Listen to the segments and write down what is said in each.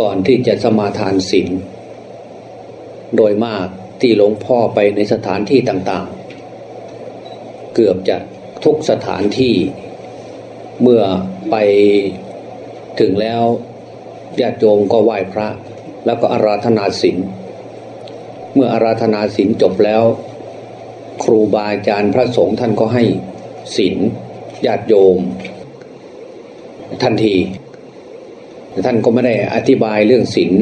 ก่อนที่จะสมาทานศีลโดยมากที่หลวงพ่อไปในสถานที่ต่างๆ เกือบจะทุกสถานที่ เมื่อไปถึงแล้วญาติโยมก็ไหว้พระ แล้วก็อาราธนาศีลเมื่ออาราธนาศีลจบแล้ว ครูบาอาจารย์พระสงฆ์ท่านก็ให้ศีลญาติโยม ทันที ท่านก็ไม่ได้อธิบายเรื่องศีล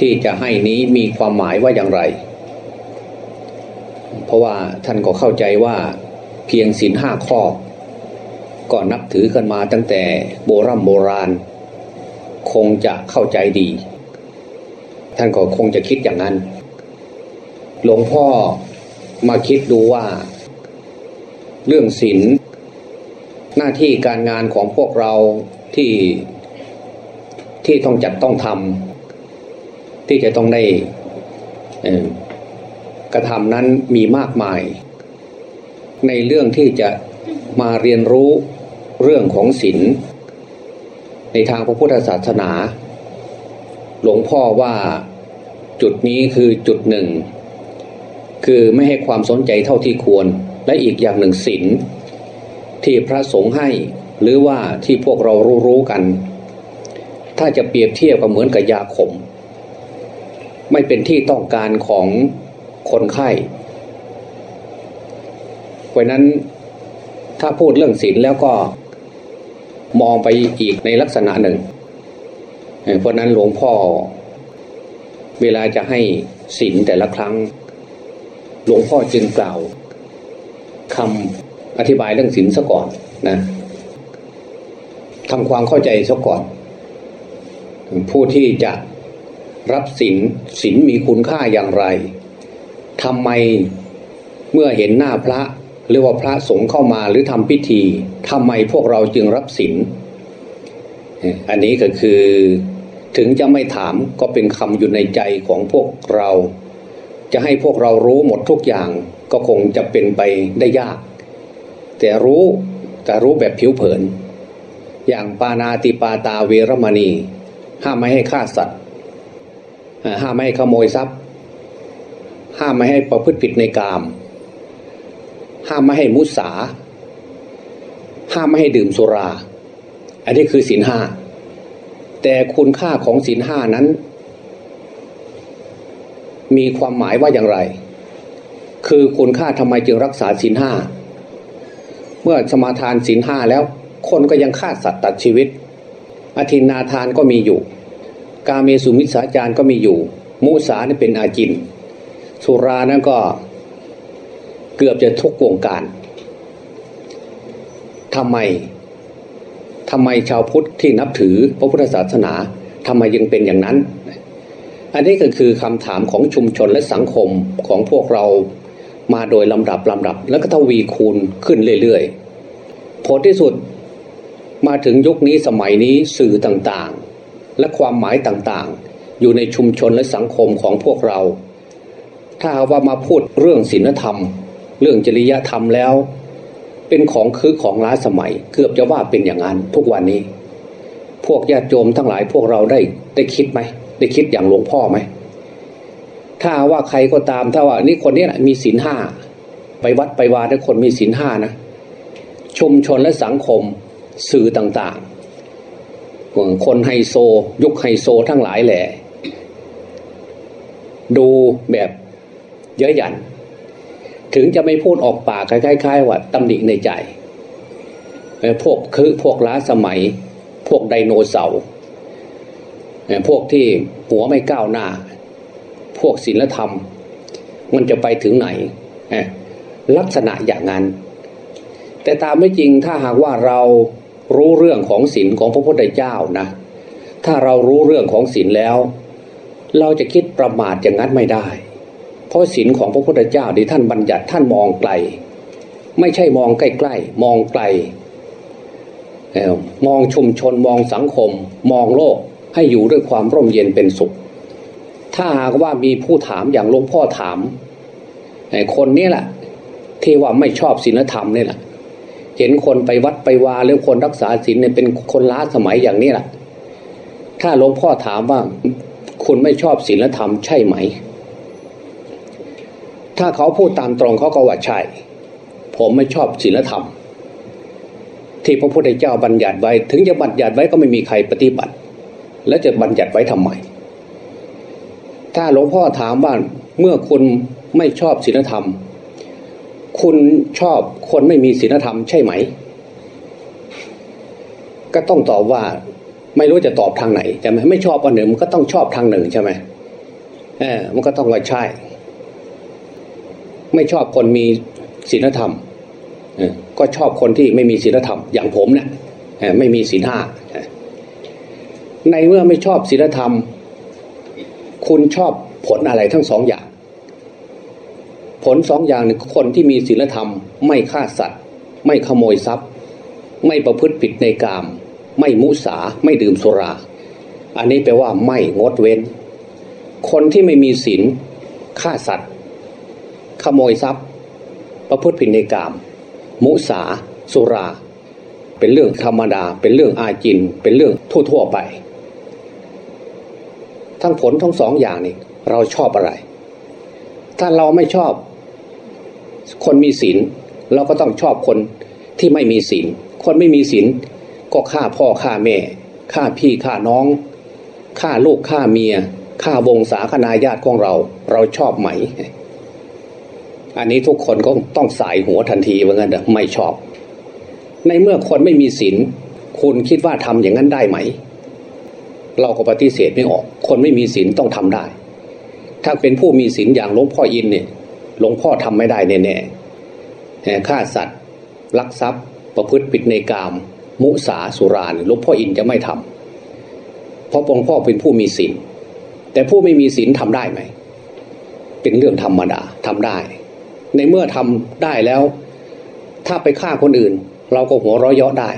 ที่จะให้นี้มีความหมายว่าอย่างไร เพราะว่าท่านก็เข้าใจว่าเพียงศีลห้าข้อ ก็นับถือกันมาตั้งแต่โบรโบราณ คงจะเข้าใจดี ท่านก็คงจะคิดอย่างนั้น หลวงพ่อมาคิดดูว่า เรื่องศีลหน้าที่การงานของพวกเราที่ ที่ต้องจัดต้องทำที่จะต้องได้กระทำนั้นมีมากมาย ในเรื่องที่จะมาเรียนรู้เรื่องของศีลในทางพระพุทธศาสนา หลวงพ่อว่าจุดนี้คือจุดหนึ่ง คือไม่ให้ความสนใจเท่าที่ควร และอีกอย่างหนึ่งศีลที่พระสงฆ์ให้หรือว่าที่พวกเรารู้รู้กัน ถ้าจะเปรียบเทียบก็เหมือนกับยาขม ไม่เป็นที่ต้องการของคนไข้เพราะนั้นถ้าพูดเรื่องศีลแล้วก็มองไปอีกในลักษณะหนึ่ง เพราะนั้นหลวงพ่อ เวลาจะให้ศีลแต่ละครั้ง หลวงพ่อจึงกล่าวคำอธิบายเรื่องศีลซะก่อนนะทำความเข้าใจซะก่อน ผู้ที่จะรับศีลศีลมีคุณค่าอย่างไรทำไมเมื่อเห็นหน้าพระหรือว่าพระสงฆ์เข้ามาหรือทำพิธีทำไมพวกเราจึงรับศีลอันนี้ก็คือถึงจะไม่ถามก็เป็นคำอยู่ในใจของพวกเรา จะให้พวกเรารู้หมดทุกอย่างก็คงจะเป็นไปได้ยาก แต่รู้แต่รู้แบบผิวเผิน อย่างปานาติปาตาเวรมณี ห้ามไม่ให้ฆ่าสัตว์ห้ามไม่ให้ขโมยทรัพย์ ห้ามไม่ให้ประพฤติผิดในกาม ห้ามไม่ให้มุสา ห้ามไม่ให้ดื่มสุรา อันนี้คือศีลห้าแต่คุณค่าของศีลห้านั้น มีความหมายว่าอย่างไร คือคุณค่าทำไมจึงรักษาศีลห้าเมื่อสมาทานศีลห้าแล้ว คนก็ยังฆ่าสัตว์ตัดชีวิต อธินาทานก็มีอยู่ กาเมสุมิสาจารก็มีอยู่ มุสานี่เป็นอาจิน สุรานั้นก็เกือบจะทุกวงการทำไมทำไมชาวพุทธที่นับถือพระพุทธศาสนาทำไมยังเป็นอย่างนั้น อันนี้ก็คือคำถามของชุมชนและสังคมของพวกเรามาโดยลำดับลำดับ แล้วก็ทวีคูณขึ้นเรื่อยๆผลที่สุด มาถึงยุคนี้สมัยนี้สื่อต่างๆ และความหมายต่างๆ อยู่ในชุมชนและสังคมของพวกเรา ถ้าว่ามาพูดเรื่องศีลธรรม เรื่องจริยธรรมแล้ว เป็นของคือของล้าสมัย เกือบจะว่าเป็นอย่างนั้นทุกวันนี้ พวกญาติโยมทั้งหลายพวกเราได้ได้คิดไหมได้คิดอย่างหลวงพ่อไหมถ้าว่าใครก็ตามถ้าว่านี่คนนี้นะมีศีลห้าไปวัดไปวาได้คนมีศีลห้านะชุมชนและสังคม สื่อต่างๆ คนไฮโซ ยุคไฮโซทั้งหลายแหละดูแบบเยอะหยัน ถึงจะไม่พูดออกปากคล้ายๆว่าตำหนิในใจ พวกคือพวกล้าสมัย พวกไดโนเสาร์พวกที่หัวไม่ก้าวหน้า พวกศีลธรรม มันจะไปถึงไหน ลักษณะอย่างนั้น แต่ตามไม่จริงถ้าหากว่าเรา รู้เรื่องของศีลของพระพุทธเจ้านะ ถ้าเรารู้เรื่องของศีลแล้ว เราจะคิดประมาทอย่างนั้นไม่ได้ เพราะศีลของพระพุทธเจ้าที่ท่านบัญญัติท่านมองไกล ไม่ใช่มองใกล้ๆมองไกลมองชุมชนมองสังคม มองโลกให้อยู่ด้วยความร่มเย็นเป็นสุข ถ้าหากว่ามีผู้ถามอย่างหลวงพ่อถามคนนี้แหละที่ว่าไม่ชอบศีลธรรมนี่แหละ เห็นคนไปวัดไปวาหรือคนรักษาศีลเนี่ยเป็นคนล้าสมัยอย่างนี้แหละถ้าหลวงพ่อถามว่าคุณไม่ชอบศีลธรรมใช่ไหม ถ้าเขาพูดตามตรงเขาก็ว่าใช่ ผมไม่ชอบศีลธรรม ที่พระพุทธเจ้าบัญญัติไว้ ถึงจะบัญญัติไว้ก็ไม่มีใครปฏิบัติ แล้วจะบัญญัติไว้ทำไม ถ้าหลวงพ่อถามว่าเมื่อคุณไม่ชอบศีลธรรม คุณชอบคนไม่มีศีลธรรมใช่ไหม ก็ต้องตอบว่า ไม่รู้จะตอบทางไหนใช่ไหมไม่ชอบอันหนึ่งมันก็ต้องชอบทางหนึ่งใช่ไหมเออมันก็ต้องว่าใช่ ไม่ชอบคนมีศีลธรรมก็ชอบคนที่ไม่มีศีลธรรม อย่างผมเนะี่ยไม่มีศีลห้าในเมื่อไม่ชอบศีลธรรม คุณชอบผลอะไรทั้งสองอย่าง ผลสองอย่างหนึ่งคนที่มีศีลธรรม ไม่ฆ่าสัตว์ ไม่ขโมยทรัพย์ ไม่ประพฤติผิดในกาม ไม่มุสาไม่ดื่มสุรา อันนี้แปลว่าไม่งดเว้น คนที่ไม่มีศีลฆ่าสัตว์ ขโมยทรัพย์ ประพฤติผิดในกาม มุสาสุรา เป็นเรื่องธรรมดา เป็นเรื่องอาจิน เป็นเรื่องทั่วๆไป ทั้งผลทั้งสองอย่างนี่เราชอบอะไร ถ้าเราไม่ชอบ คนมีศีลเราก็ต้องชอบคนที่ไม่มีศีล คนไม่มีศีลก็ฆ่าพ่อฆ่าแม่ฆ่าพี่ฆ่าน้องฆ่าลูกฆ่าเมียฆ่าวงศาคณาญาติของเรา เราชอบไหม อันนี้ทุกคนก็ต้องสายหัวทันทีเหมือนกันไม่ชอบ ในเมื่อคนไม่มีศีลคุณคิดว่าทำอย่างนั้นได้ไหม เราก็ปฏิเสธไม่ออก คนไม่มีศีลต้องทำได้ ถ้าเป็นผู้มีศีลอย่างหลวงพ่ออินเนี่ย หลวงพ่อทำไม่ได้แน่ๆฆ่าสัตว์ลักทรัพย์ ประพฤติผิดในกาม มุสาสุรานหลวงพ่ออินจะไม่ทำเพราะหลวงพ่อเป็นผู้มีศีลแต่ผู้ไม่มีศีลทำได้ไหม เป็นเรื่องธรรมดาทำได้ ในเมื่อทำได้แล้ว ถ้าไปฆ่าคนอื่น เราก็หัวเราะเยาะได้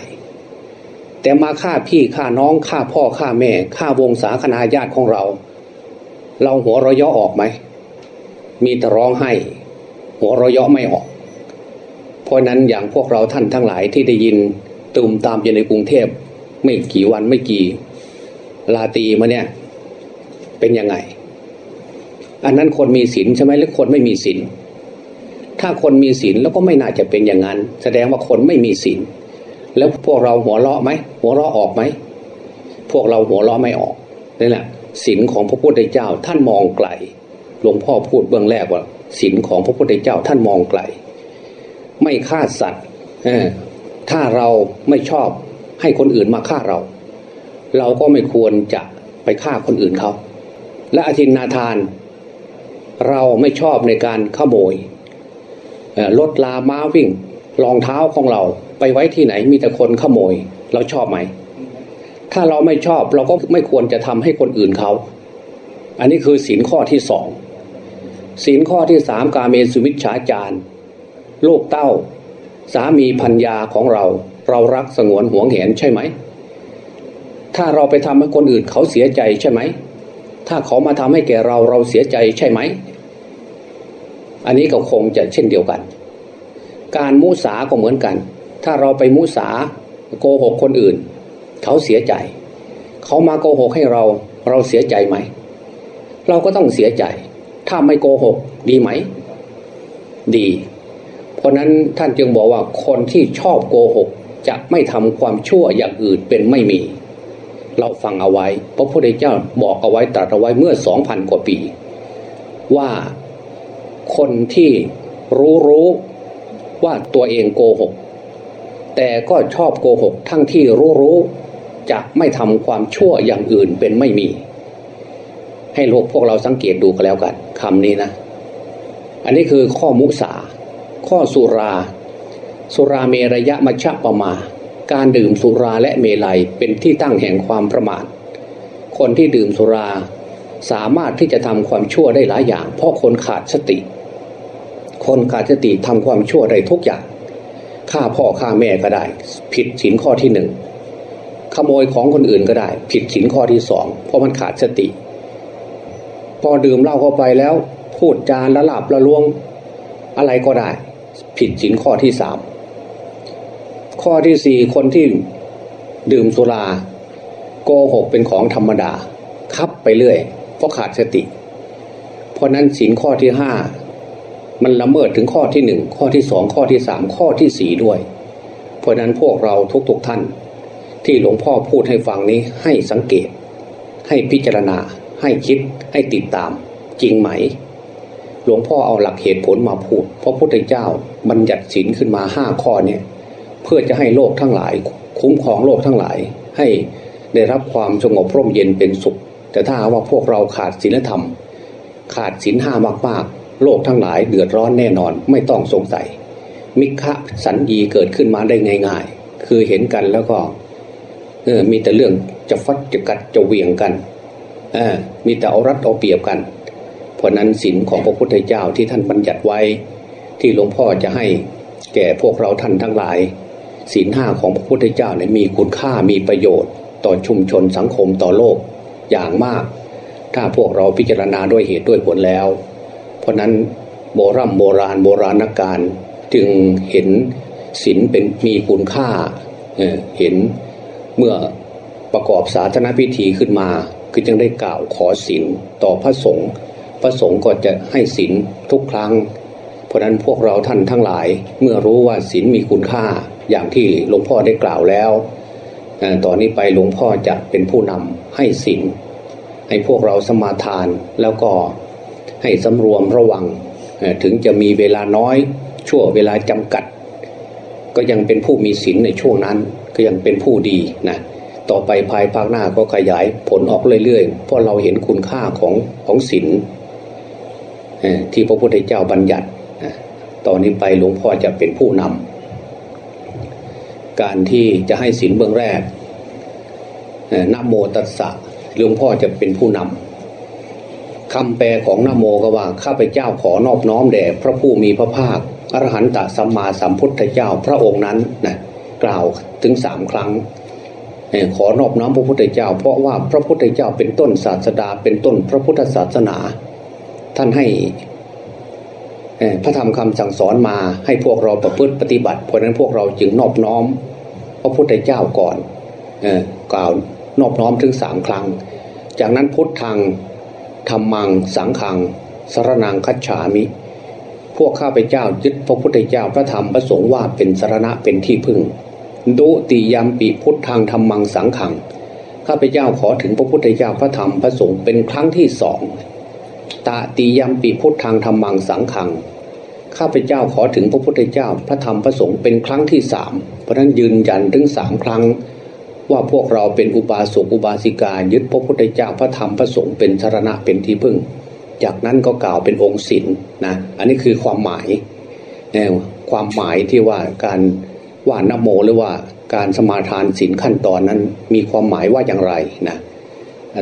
แต่มาฆ่าพี่ฆ่าน้องฆ่าพ่อฆ่าแม่ฆ่าวงศาคณาญาติของเรา เราหัวเราะเยาะออกไหม มีแต่ร้องไห้ หัวเราะเยาะไม่ออก เพราะนั้นอย่างพวกเราท่านทั้งหลายที่ได้ยินตุมตามอยู่ในกรุงเทพไม่กี่วันไม่กี่ลาตีมาเนี่ยเป็นยังไง อันนั้นคนมีศีลใช่ไหมหรือคนไม่มีศีลถ้าคนมีศีลแล้วก็ไม่น่าจะเป็นอย่างนั้น แสดงว่าคนไม่มีศีลแล้วพวกเราหัวเราะไหมหัวเราะออกไหมพวกเราหัวเราะไม่ออกนี่แหละศีลของพระพุทธเจ้าท่านมองไกล หลวงพ่อพูดเบื้องแรกว่าศีลของพระพุทธเจ้าท่านมองไกล ไม่ฆ่าสัตว์ถ้าเราไม่ชอบให้คนอื่นมาฆ่าเรา เราก็ไม่ควรจะไปฆ่าคนอื่นเขา และอธินาทาน เราไม่ชอบในการขโมยรถลาม้าวิ่งรองเท้าของเราไปไว้ที่ไหนมีแต่คนขโมย เราชอบไหม ถ้าเราไม่ชอบเราก็ไม่ควรจะทำให้คนอื่นเขา อันนี้คือศีลข้อที่สอง ศีลข้อที่สามกาเมสุมิชฌาจารลูกเต้า สามีพัญญาของเรา เรารักสงวนห่วงเห็นใช่ไหม ถ้าเราไปทำให้คนอื่นเขาเสียใจใช่ไหม ถ้าเขามาทำให้แก่เราเราเสียใจใช่ไหม อันนี้ก็คงจะเช่นเดียวกัน การมุสาก็เหมือนกัน ถ้าเราไปมุสาโกหกคนอื่น เขาเสียใจ เขามาโกหกให้เราเราเสียใจไหม เราก็ต้องเสียใจ ถ้าไม่โกหก ดีไหม ดี เพราะนั้นท่านจึงบอกว่าคนที่ชอบโกหก จะไม่ทำความชั่วอย่างอื่นเป็นไม่มี เราฟังเอาไว้ พระพุทธเจ้าบอกเอาไว้ตรัสเอาไว้เมื่อสองพันกว่าปี ว่าคนที่รู้รู้ว่าตัวเองโกหก แต่ก็ชอบโกหก ทั้งที่รู้รู้จะไม่ทำความชั่วอย่างอื่นเป็นไม่มี ให้โลกพวกเราสังเกตดูกันแล้วกันคำนี้นะ อันนี้คือข้อมุสา ข้อสุรา สุราเมรยะมัชะปมา การดื่มสุราและเมลัยเป็นที่ตั้งแห่งความประมาท คนที่ดื่มสุราสามารถที่จะทำความชั่วได้หลายอย่าง เพราะคนขาดสติ คนขาดสติทำความชั่วได้ทุกอย่างฆ่าพ่อฆ่าแม่ก็ได้ ผิดศีลข้อที่หนึ่งขโมยของคนอื่นก็ได้ ผิดศีลข้อที่สองเพราะมันขาดสติ พอดื่มเหล้าเข้าไปแล้ว พูดจานละหลับละลวงอะไรก็ได้ ผิดศีลข้อที่สามข้อที่สี่คนที่ดื่มสุราโกหกเป็นของธรรมดา คับไปเรื่อย เพราะขาดสติ เพราะนั้นสินข้อที่ห้ามันละเมิดถึงข้อที่หนึ่งข้อที่สองข้อที่สามข้อที่สี่ด้วย เพราะนั้นพวกเราทุกๆทท่าน ที่หลวงพ่อพูดให้ฟังนี้ให้สังเกต ให้พิจารณา ให้คิดให้ติดตามจริงไหม หลวงพ่อเอาหลักเหตุผลมาพูด เพราะพุทธเจ้าบัญญัติศีลขึ้นมาห้าข้อเนี่ยเพื่อจะให้โลกทั้งหลาย คุ้มครองโลกทั้งหลาย ให้ได้รับความสงบร่มเย็นเป็นสุข แต่ถ้าว่าพวกเราขาดศีลธรรม ขาดศีลห้ามากๆ โลกทั้งหลายเดือดร้อนแน่นอนไม่ต้องสงสัย มิคะสันยีเกิดขึ้นมาได้ง่าย ๆ คือเห็นกันแล้วก็เออมีแต่เรื่องจะฟัดจะกัดจะเวียงกัน มีแต่เอารัดเอาเปรียบกัน เพราะนั้นศีลของพระพุทธเจ้าที่ท่านบัญญัติไว้ ที่หลวงพ่อจะให้แก่พวกเราท่านทั้งหลายศีลห้าของพระพุทธเจ้าเนี่ยมีคุณค่ามีประโยชน์ ต่อชุมชนสังคมต่อโลกอย่างมาก ถ้าพวกเราพิจารณาด้วยเหตุด้วยผลแล้ว เพราะนั้นโบรโบราณโบราณการจึงเห็นศีลเป็นมีคุณค่าเห็นเมื่อประกอบสาธารณพิธีขึ้นมา คือจึงได้กล่าวขอศีลต่อพระสงฆ์พระสงฆ์ก็จะให้ศีลทุกครั้ง เพราะนั้นพวกเราท่านทั้งหลายเมื่อรู้ว่าศีลมีคุณค่าอย่างที่หลวงพ่อได้กล่าวแล้วต่อนนี้ไปหลวงพ่อจะเป็นผู้นำให้ศีลให้พวกเราสมาทานแล้วก็ให้สำรวมระวังถึงจะมีเวลาน้อยชั่วเวลาจำกัด ก็ยังเป็นผู้มีศีลในช่วงนั้นก็ยังเป็นผู้ดีนะ ต่อไปภายภาคหน้าก็ขยายผลออกเรื่อยๆ เพราะเราเห็นคุณค่าของของศีลที่พระพุทธเจ้าบัญญัติตอนนี้ไปหลวงพ่อจะเป็นผู้นำการที่จะให้ศีลเบื้องแรกนโมตัสสะหลวงพ่อจะเป็นผู้นำคำแปลของนโมก็ว่าข้าพเจ้าขอนอบน้อมแด่พระผู้มีพระภาคอรหันตสัมมาสัมพุทธเจ้าพระองค์นั้นนะกล่าวถึงสามครั้ง ขอนอบน้อมพระพุทธเจ้า เพราะว่าพระพุทธเจ้าเป็นต้นศาสดา เป็นต้นพระพุทธศาสนา ท่านให้พระธรรมคำสั่งสอนมาให้พวกเราประพฤติปฏิบัติ เพราะนั้นพวกเราจึงนอบน้อม พระพุทธเจ้าก่อนกล่าวนอบน้อมถึงสามครั้ง จากนั้นพุทธังธรรมังสังขังสารนังคัจฉามิ พวกข้าพเจ้ายึดพระพุทธเจ้าพระธรรมพระสงฆ์ว่าเป็นสรณะเป็นที่พึ่ง ดุติยามปีพุทธังธรรมังสังขังข้าพเจ้าขอถึงพระพุทธเจ้าพระธรรมพระสงฆ์เป็นครั้งที่สองตาติยามปีพุทธังธรรมังสังขังข้าพเจ้าขอถึงพระพุทธเจ้าพระธรรมพระสงฆ์เป็นครั้งที่สามเพราะนั้นยืนยันถึงสามครั้ง ว่าพวกเราเป็นอุบาสกอุบาสิกายึดพระพุทธเจ้าพระธรรมพระสงฆ์เป็นสารณะเป็นที่พึ่ง จากนั้นก็กล่าวเป็นองค์ศีลนะอันนี้คือความหมายความหมายที่ว่าการ ว่านโมหรือว่าการสมาทานศีลขั้นตอนนั้นมีความหมายว่าอย่างไรนะ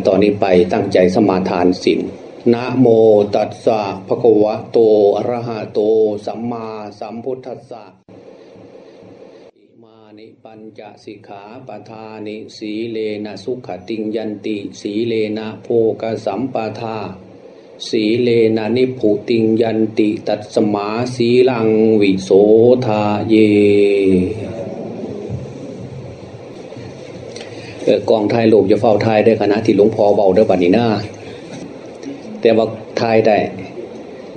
ตอนนี้ไปตั้งใจสมาทานศีลนะโมตัสสะภะคะวะโตอะระหะโต สัมมาสัมพุทธัสสะอิมานิปัญจสิกขาปทานิ สีเลนะสุขติงยันติ สีเลนะโภกสัมปทา สีเลนะนิพุติงยันติตัตสมาสีลังวิโสทาเยกองไทยลูกจะเฝ้าไทยได้ขณะที่หลวงพ่อเบาเด้อบัดนี้นะแต่ว่าถ่ายได้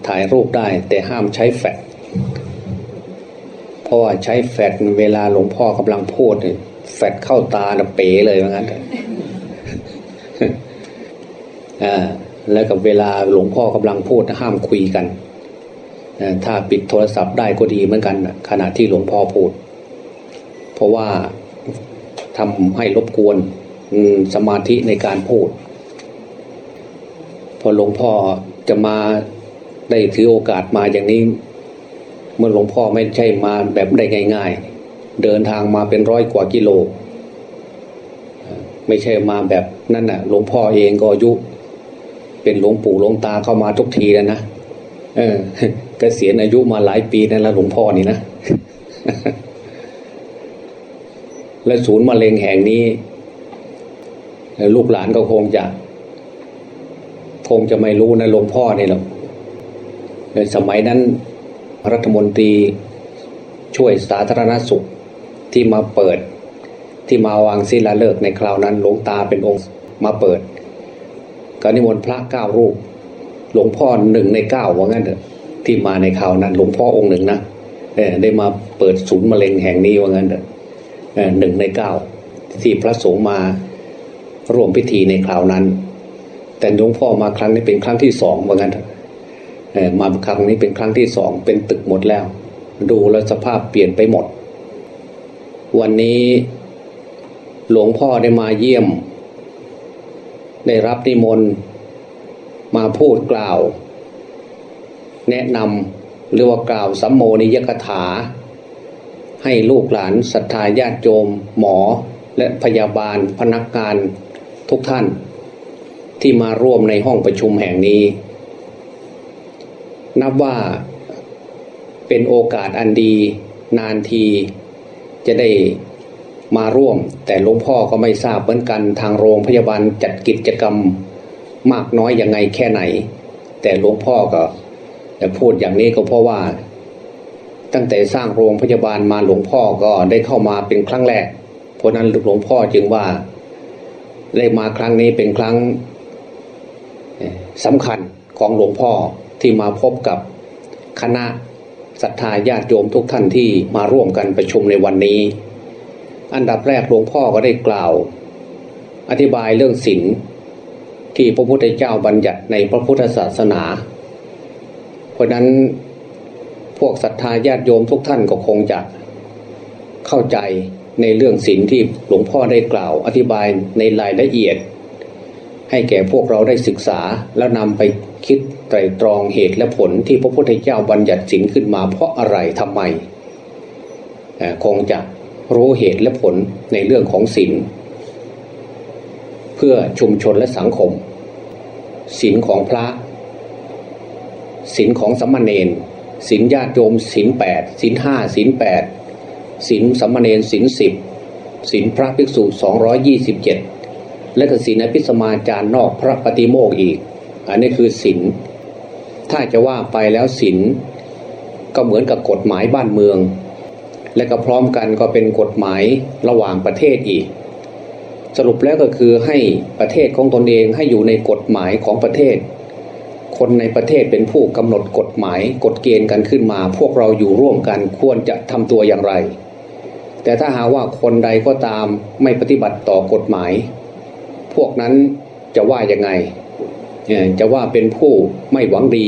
ถ่ายรูปได้ แต่ห้ามใช้แฟลชเพราะว่าใช้แฟลชเวลาหลวงพ่อกำลังพูดแฟลชเข้าตาเป๋เลยว่างั้นอ่า แล้วกับเวลาหลวงพ่อกำลังพูดห้ามคุยกันถ้าปิดโทรศัพท์ได้ก็ดีเหมือนกันขณะที่หลวงพ่อพูด เพราะว่าทำให้รบกวนสมาธิในการพูด พอหลวงพ่อจะมาได้ถือโอกาสมาอย่างนี้ เมื่อหลวงพ่อไม่ใช่มาแบบได้ง่าย ๆ เดินทางมาเป็นร้อยกว่ากิโล ไม่ใช่มาแบบนั่นน่ะหลวงพ่อเองก็อายุ เป็นหลวงปู่หลวงตาเข้ามาทุกทีแล้วนะเออเกษียณอายุมาหลายปีนั่นแล้วหลวงพ่อนี่นะและศูนย์มะเร็งแห่งนี้ ลูกหลานก็คงจะคงจะไม่รู้นะหลวงพ่อนี่หรอกในสมัยนั้นรัฐมนตรีช่วยสาธารณสุขที่มาเปิด ที่มาวางศิลาฤกษ์ในคราวนั้นหลวงตาเป็นองค์มาเปิด ก็นิมนต์พระเก้ารูป หลวงพ่อหนึ่งในเก้าว่างั้นเถอะที่มาในคราวนั้น หลวงพ่อองค์หนึ่งนะเออได้มาเปิดศูนย์มะเร็งแห่งนี้ว่างั้นเถอะเออหนึ่งในเก้าที่พระสงฆ์มาร่วมพิธีในคราวนั้น แต่หลวงพ่อมาครั้งนี้เป็นครั้งที่สองว่างั้นเถอะเออมาครั้งนี้เป็นครั้งที่สองเป็นตึกหมดแล้ว ดูแล้วสภาพเปลี่ยนไปหมด วันนี้หลวงพ่อได้มาเยี่ยม ได้รับนิมนต์มาพูดกล่าว แนะนำหรือว่ากล่าวสัมโมนิยกถา ให้ลูกหลานศรัทธาญาติโยมหมอและพยาบาลพนักงานทุกท่าน ที่มาร่วมในห้องประชุมแห่งนี้ นับว่าเป็นโอกาสอันดีนานทีจะได้ มาร่วม แต่หลวงพ่อก็ไม่ทราบเหมือนกันทางโรงพยาบาลจัดกิจกรรมมากน้อยยังไงแค่ไหน แต่หลวงพ่อก็จะพูดอย่างนี้ก็เพราะว่า ตั้งแต่สร้างโรงพยาบาลมาหลวงพ่อก็ได้เข้ามาเป็นครั้งแรก เพราะนั้นหลวงพ่อจึงว่า ได้มาครั้งนี้เป็นครั้งสำคัญของหลวงพ่อที่มาพบกับคณะศรัทธาญาติโยมทุกท่านที่มาร่วมกันประชุมในวันนี้ อันดับแรกหลวงพ่อก็ได้กล่าว อธิบายเรื่องศีลที่พระพุทธเจ้าบัญญัติในพระพุทธศาสนา เพราะนั้นพวกศรัทธาญาติโยมทุกท่านก็คงจะเข้าใจในเรื่องศีลที่หลวงพ่อได้กล่าว อธิบายในรายละเอียด ให้แก่พวกเราได้ศึกษาแล้วนำไปคิดไตรตรองเหตุและผลที่พระพุทธเจ้าบัญญัติศีลขึ้นมาเพราะอะไรทำไมคงจะ รู้เหตุและผลในเรื่องของศีลเพื่อชุมชนและสังคมศีลของพระศีลของสัมมาเนนศีลญาติโยมศีลแปดศีลห้าศีลแปดศีลสัมมาเนนศีลสิบศีลพระภิกษุสองร้อยยี่สิบเจ็ดและก็ศีลอภิสมาจารนอกพระปฏิโมกอีก อันนี้คือศีลถ้าจะว่าไปแล้วศีลก็เหมือนกับกฎหมายบ้านเมือง และก็พร้อมกันก็เป็นกฎหมายระหว่างประเทศอีก สรุปแล้วก็คือให้ประเทศของตนเองให้อยู่ในกฎหมายของประเทศ คนในประเทศเป็นผู้กำหนดกฎหมายกฎเกณฑ์กันขึ้นมา พวกเราอยู่ร่วมกันควรจะทำตัวอย่างไร แต่ถ้าหาว่าคนใดก็ตามไม่ปฏิบัติต่อกฎหมาย พวกนั้นจะว่ายังไงจะว่าเป็นผู้ไม่หวังดี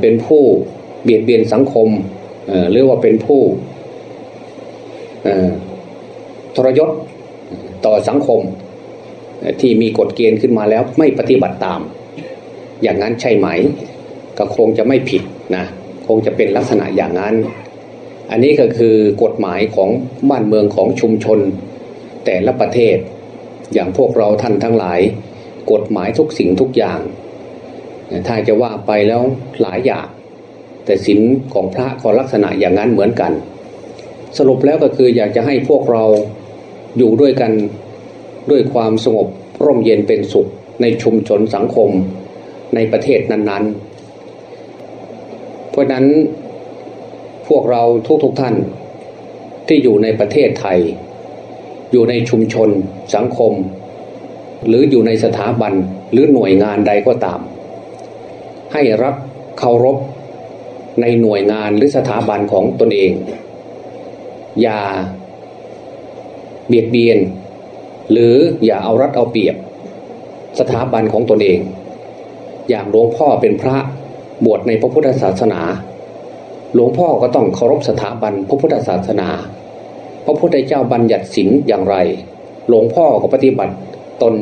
เป็นผู้เบียดเบียนสังคม หรือว่าเป็นผู้ทรยศต่อสังคมที่มีกฎเกณฑ์ขึ้นมาแล้วไม่ปฏิบัติตาม อย่างนั้นใช่ไหม ก็คงจะไม่ผิดนะคงจะเป็นลักษณะอย่างนั้น อันนี้ก็คือกฎหมายของบ้านเมืองของชุมชน แต่ละประเทศ อย่างพวกเราท่านทั้งหลาย กฎหมายทุกสิ่งทุกอย่าง ถ้าจะว่าไปแล้วหลายอย่าง แต่ศีลของพระก็ลักษณะอย่างนั้นเหมือนกัน สรุปแล้วก็คืออยากจะให้พวกเราอยู่ด้วยกันด้วยความสงบร่มเย็นเป็นสุขในชุมชนสังคมในประเทศนั้นๆ เพราะนั้นพวกเราทุกๆทท่านที่อยู่ในประเทศไทย อยู่ในชุมชนสังคม หรืออยู่ในสถาบันหรือหน่วยงานใดก็ตาม ให้รักเคารพ ในหน่วยงานหรือสถาบันของตนเอง อย่าเบียดเบียน หรืออย่าเอารัดเอาเปรียบ สถาบันของตนเอง อย่างหลวงพ่อเป็นพระบวชในพระพุทธศาสนา หลวงพ่อก็ต้องเคารพสถาบันพระพุทธศาสนา พระพุทธเจ้าบัญญัติศีลอย่างไร หลวงพ่อก็ปฏิบัติตน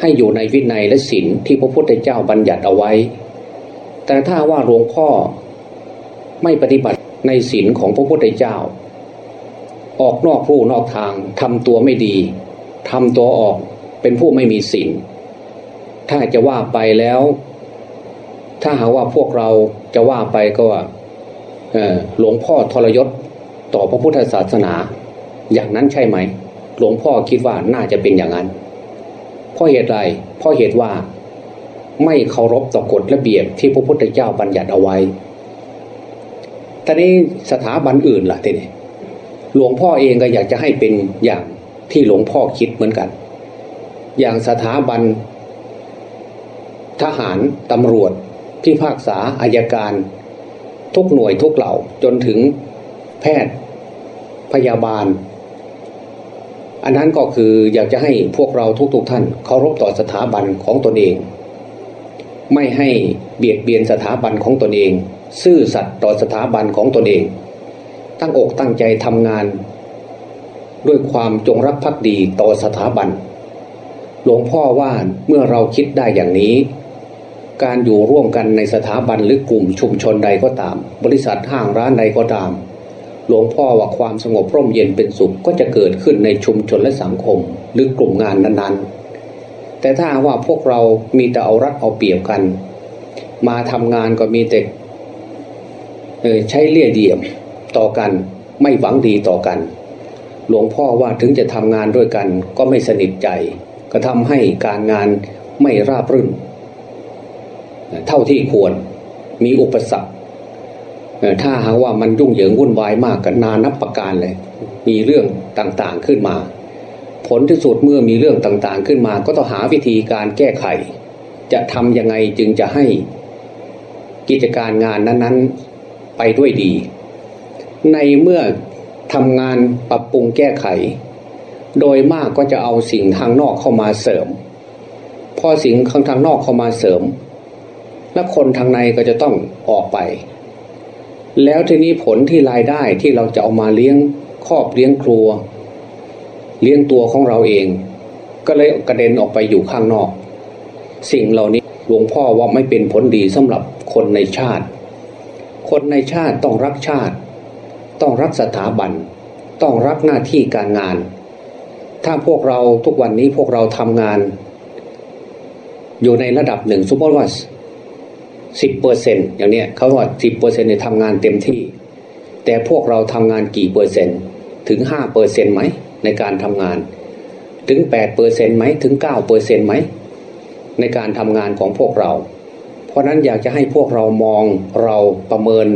ให้อยู่ในวินัยและศีลที่พระพุทธเจ้าบัญญัติเอาไว้ แต่ถ้าว่าหลวงพ่อ ไม่ปฏิบัติในศีลของพระพุทธเจ้า ออกนอกรูนอกทางทำตัวไม่ดีทำตัวออกเป็นผู้ไม่มีศีลถ้าจะว่าไปแล้ว ถ้าหาว่าพวกเราจะว่าไปก็ว่าหลวงพ่อทรยศต่อพระพุทธศาสนา อย่างนั้นใช่ไหม หลวงพ่อคิดว่าน่าจะเป็นอย่างนั้นเพราะเหตุไรเพราะเหตุว่าไม่เคารพต่อกฎระเบียบที่พระพุทธเจ้าบัญญัติเอาไว้ อนนี้สถาบันอื่นล่ะทีนี้หลวงพ่อเองก็อยากจะให้เป็นอย่างที่หลวงพ่อคิดเหมือนกัน อย่างสถาบัน ทหารตำรวจพิพากษาอายการ ทุกหน่วยทุกเหล่าจนถึงแพทย์พยาบาล อันนั้นก็คืออยากจะให้พวกเราทุกๆทท่านเคารพต่อสถาบันของตนเอง ไม่ให้เบียดเบียนสถาบันของตนเอง ซื่อสัตย์ต่อสถาบันของตนเอง ตั้งอกตั้งใจทำงาน ด้วยความจงรักภักดีต่อสถาบัน หลวงพ่อว่าเมื่อเราคิดได้อย่างนี้ การอยู่ร่วมกันในสถาบันหรือกลุ่มชุมชนใดก็ตาม บริษัทห้างร้านใดก็ตาม หลวงพ่อว่าความสงบร่มเย็นเป็นสุขก็จะเกิดขึ้นในชุมชนและสังคม หรือกลุ่มงานนั้นๆ แต่ถ้าว่าพวกเรามีแต่เอารัดเอาเปรียบกัน มาทำงานก็มีแต่ใช้เลี่ยเดียมต่อกันไม่หวังดีต่อกัน หลวงพ่อว่าถึงจะทำงานด้วยกันก็ไม่สนิทใจ ก็ทำให้การงานไม่ราบรื่น เท่าที่ควรมีอุปสรรคถ้าหากว่ามันยุ่งเหยิงวุ่นวายมากกันนานนับประการเลย มีเรื่องต่างๆขึ้นมา ผลที่สุดเมื่อมีเรื่องต่างๆ ขึ้นมา ก็ต้องหาวิธีการแก้ไข จะทำยังไงจึงจะให้กิจการงานนั้นๆไปด้วยดี ในเมื่อทำงานปรับปรุงแก้ไข โดยมากก็จะเอาสิ่งทางนอกเข้ามาเสริม พอสิ่งข้างทางนอกเข้ามาเสริม และคนทางในก็จะต้องออกไป แล้วทีนี้ผลที่รายได้ที่เราจะเอามาเลี้ยงครอบเลี้ยงครัว เลี้ยงตัวของเราเอง ก็เลยกระเด็นออกไปอยู่ข้างนอก สิ่งเหล่านี้หลวงพ่อว่าไม่เป็นผลดีสำหรับคนในชาติ คนในชาติต้องรักชาติ ต้องรักสถาบัน ต้องรักหน้าที่การงาน ถ้าพวกเราทุกวันนี้พวกเราทำงาน อยู่ในระดับหนึ่งสมมติว่าสิบเปอร์เซ็นอย่างเนี้ยเขาว่าสิบเปอร์เซ็นเนี่ยทำงานเต็มที่ แต่พวกเราทำงานกี่เปอร์เซ็นต์ถึงห้าเปอร์เซ็นไหม ในการทำงาน ถึงแปดเปอร์เซนไหมถึงเก้าเปอร์เซนไหมในการทำงานของพวกเรา เพราะนั้นอยากจะให้พวกเรามองเราประเมิน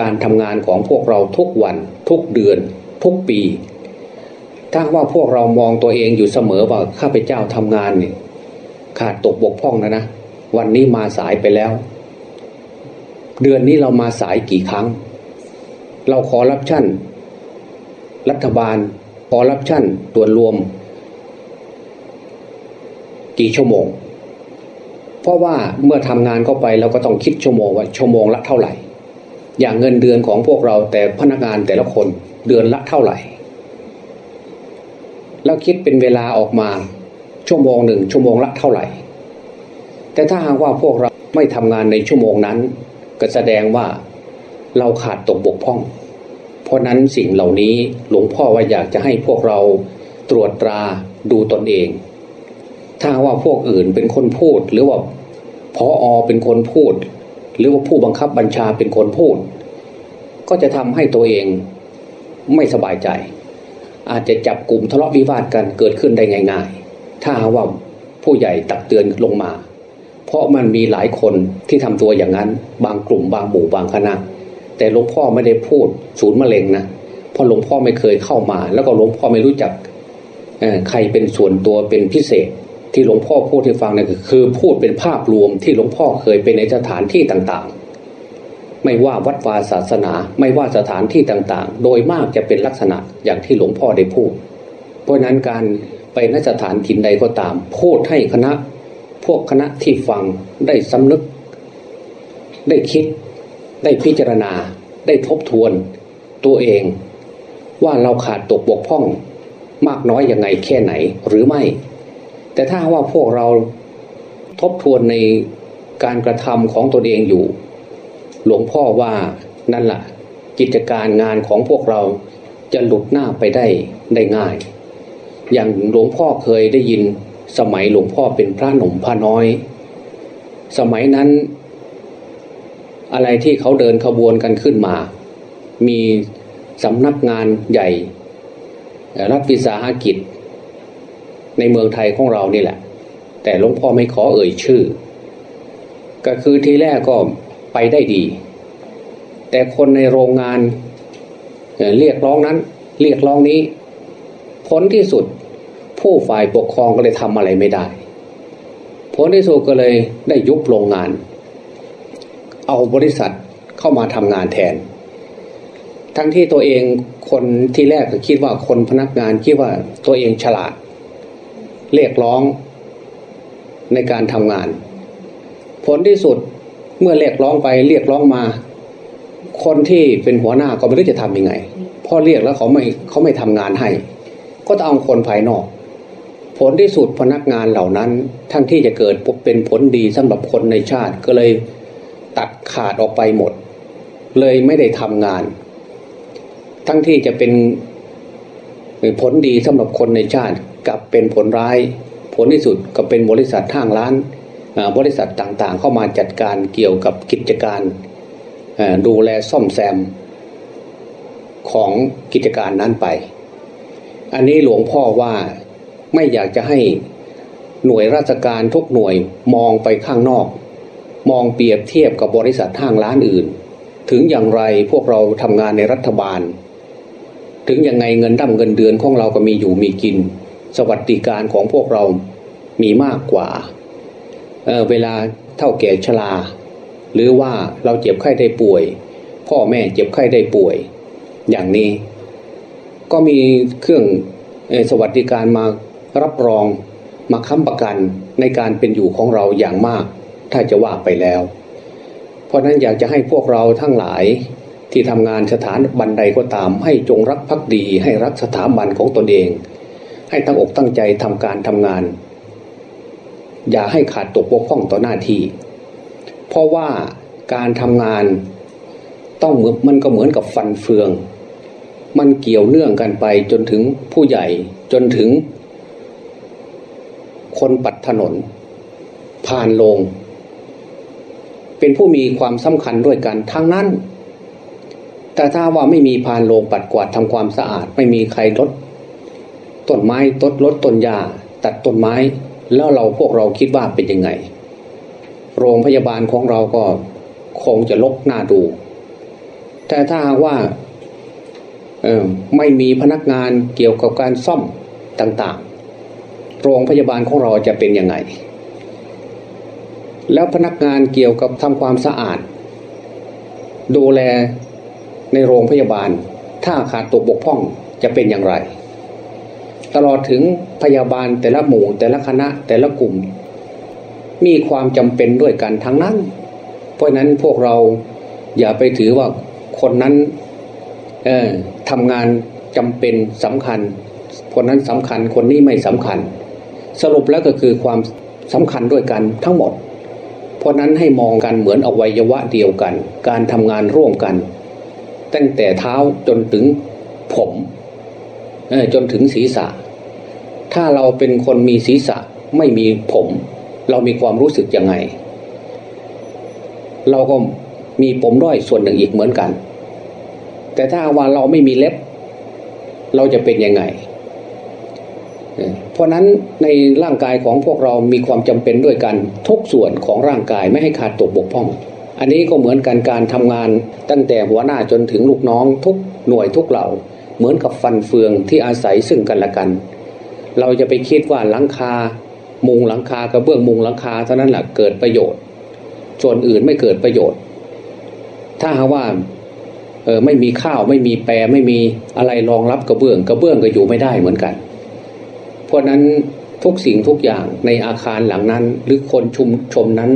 การทำงานของพวกเราทุกวัน ทุกเดือน ทุกปี ถ้าว่าพวกเรามองตัวเองอยู่เสมอว่าข้าพเจ้าทำงานเนี่ยขาดตกบกพร่องนะนะ วันนี้มาสายไปแล้ว เดือนนี้เรามาสายกี่ครั้ง เราขอรับชั่น รัฐบาล ขอรับชั่นตัวรวม กี่ชั่วโมง เพราะว่าเมื่อทำงานเข้าไปเราก็ต้องคิดชั่วโมงว่าชั่วโมงละเท่าไหร่ อย่างเงินเดือนของพวกเราแต่พนักงานแต่ละคนเดือนละเท่าไหร่ แล้วคิดเป็นเวลาออกมาชั่วโมงหนึ่งชั่วโมงละเท่าไหร่ แต่ถ้าหากว่าพวกเราไม่ทำงานในชั่วโมงนั้น ก็แสดงว่าเราขาดตกบกพร่อง เพราะนั้นสิ่งเหล่านี้หลวงพ่อว่าอยากจะให้พวกเราตรวจตราดูตนเอง ถ้าว่าพวกอื่นเป็นคนพูด หรือว่าพออเป็นคนพูด หรือว่าผู้บังคับบัญชาเป็นคนพูด ก็จะทำให้ตัวเองไม่สบายใจ อาจจะจับกลุ่มทะเลาะวิวาทกันเกิดขึ้นได้ง่าย ๆ ถ้าว่าผู้ใหญ่ตักเตือนลงมา เพราะมันมีหลายคนที่ทำตัวอย่างนั้น บางกลุ่มบางหมู่บางคณะ แต่หลวงพ่อไม่ได้พูดศูนย์มะเร็งนะเพราะหลวงพ่อไม่เคยเข้ามา แล้วก็หลวงพ่อไม่รู้จักใครเป็นส่วนตัวเป็นพิเศษ ที่หลวงพ่อพูดให้ฟังนั่นคือพูดเป็นภาพรวมที่หลวงพ่อเคยเป็นในสถานที่ต่างๆ ไม่ว่าวัดวาศาสนา ไม่ว่าสถานที่ต่างๆ โดยมากจะเป็นลักษณะอย่างที่หลวงพ่อได้พูด เพราะนั้นการไปนสถานถิ่นใดก็ตาม พูดให้คณะ พวกคณะที่ฟังได้สำนึก ได้คิด ได้พิจารณาได้ทบทวนตัวเอง ว่าเราขาดตกบกพร่อง มากน้อยยังไงแค่ไหนหรือไม่ แต่ถ้าว่าพวกเราทบทวนในการกระทำของตนเองอยู่ หลวงพ่อว่านั่นแหละกิจการงานของพวกเราจะหลุดหน้าไปได้ได้ง่าย อย่างหลวงพ่อเคยได้ยินสมัยหลวงพ่อเป็นพระหนุ่มพระน้อย สมัยนั้น อะไรที่เขาเดินขบวนกันขึ้นมา มีสำนักงานใหญ่ รับวิสาหกิจ ในเมืองไทยของเรานี่แหละ แต่หลวงพ่อไม่ขอเอ่ยชื่อ ก็คือทีแรกก็ไปได้ดี แต่คนในโรงงานเรียกร้องนั้น เรียกร้องนี้ ผลที่สุดผู้ฝ่ายปกครองก็เลยทำอะไรไม่ได้ ผลที่สุดก็เลยได้ยุบโรงงาน เอาบริษัทเข้ามาทำงานแทน ทั้งที่ตัวเองคนที่แรกก็คิดว่าคนพนักงานคิดว่าตัวเองฉลาด เรียกร้องในการทำงาน ผลที่สุดเมื่อเรียกร้องไปเรียกร้องมา คนที่เป็นหัวหน้าก็ไม่รู้จะทำยังไงพอเรียกแล้วเขาไม่เขาไม่ทำงานให้ ก็ต้องเอาคนภายนอก ผลที่สุดพนักงานเหล่านั้น ทั้งที่จะเกิดเป็นผลดีสำหรับคนในชาติก็เลย ตัดขาดออกไปหมด เลยไม่ได้ทำงาน ทั้งที่จะเป็นผลดีสำหรับคนในชาติกับเป็นผลร้าย ผลที่สุดก็เป็นบริษัททางร้าน บริษัทต่างๆ เข้ามาจัดการเกี่ยวกับกิจการ ดูแลซ่อมแซมของกิจการนั้นไป อันนี้หลวงพ่อว่าไม่อยากจะให้หน่วยราชการทุกหน่วยมองไปข้างนอก มองเปรียบเทียบกับบริษัทห้างร้านอื่น ถึงอย่างไรพวกเราทำงานในรัฐบาล ถึงยังไงเงินดั้มเงินเดือนของเราก็มีอยู่มีกิน สวัสดิการของพวกเรามีมากกว่าเเวลาเท่าแก่ชรา หรือว่าเราเจ็บไข้ได้ป่วย พ่อแม่เจ็บไข้ได้ป่วย อย่างนี้ก็มีเครื่องสวัสดิการมารับรองมาค้ำประกันในการเป็นอยู่ของเราอย่างมาก ถ้าจะว่าไปแล้ว เพราะนั้นอยากจะให้พวกเราทั้งหลายที่ทำงานสถานบันใดก็ตาม ให้จงรักภักดี ให้รักสถาบันของตนเอง ให้ตั้งอกตั้งใจทำการทำงาน อย่าให้ขาดตกบกพร่องต่อหน้าที่ เพราะว่าการทำงานต้องเหมือนมันก็เหมือนกับฟันเฟือง มันเกี่ยวเนื่องกันไปจนถึงผู้ใหญ่จนถึง คนปัดถนน ผ่านลง เป็นผู้มีความสำคัญด้วยกันทั้งนั้น แต่ถ้าว่าไม่มีพานโลงปัดกวาดทำความสะอาด ไม่มีใครลดต้นไม้ต้นลดต้นหญ้าตัดต้นไม้แล้วเราพวกเราคิดว่าเป็นยังไง โรงพยาบาลของเราก็คงจะลกหน้าดู แต่ถ้าว่าไม่มีพนักงานเกี่ยวกับการซ่อมต่างๆ โรงพยาบาลของเราจะเป็นยังไง แล้วพนักงานเกี่ยวกับทำความสะอาด ดูแลในโรงพยาบาล ถ้าขาดตกบกพร่องจะเป็นอย่างไร ตลอดถึงพยาบาลแต่ละหมู่แต่ละคณะแต่ละกลุ่ม มีความจำเป็นด้วยกันทั้งนั้น เพราะนั้นพวกเราอย่าไปถือว่าคนนั้นทำงานจำเป็นสำคัญ คนนั้นสำคัญคนนี้ไม่สำคัญ สรุปแล้วก็คือความสำคัญด้วยกันทั้งหมด เพราะนั้นให้มองกันเหมือนอวัยวะเดียวกัน การทำงานร่วมกัน ตั้งแต่เท้าจนถึงผมจนถึงศีรษะ ถ้าเราเป็นคนมีศีรษะไม่มีผม เรามีความรู้สึกยังไง เราก็มีปมด้อยส่วนหนึ่งอีกเหมือนกัน แต่ถ้าว่าเราไม่มีเล็บ เราจะเป็นยังไง เพราะนั้นในร่างกายของพวกเรามีความจำเป็นด้วยกันทุกส่วนของร่างกายไม่ให้ขาดตกบกพร่อง อันนี้ก็เหมือนกันการทำงานตั้งแต่หัวหน้าจนถึงลูกน้องทุกหน่วยทุกเหล่า เหมือนกับฟันเฟืองที่อาศัยซึ่งกันและกัน เราจะไปคิดว่าหลังคา มุงหลังคากระเบื้องมุงหลังคาเท่านั้นแหละเกิดประโยชน์ ส่วนอื่นไม่เกิดประโยชน์ ถ้าหาว่าเออไม่มีข้าวไม่มีแปรไม่มีอะไรรองรับกระเบื้อง กระเบื้องก็อยู่ไม่ได้เหมือนกัน เพราะนั้นทุกสิ่งทุกอย่างในอาคารหลังนั้น หรือคนชุมชมนั้น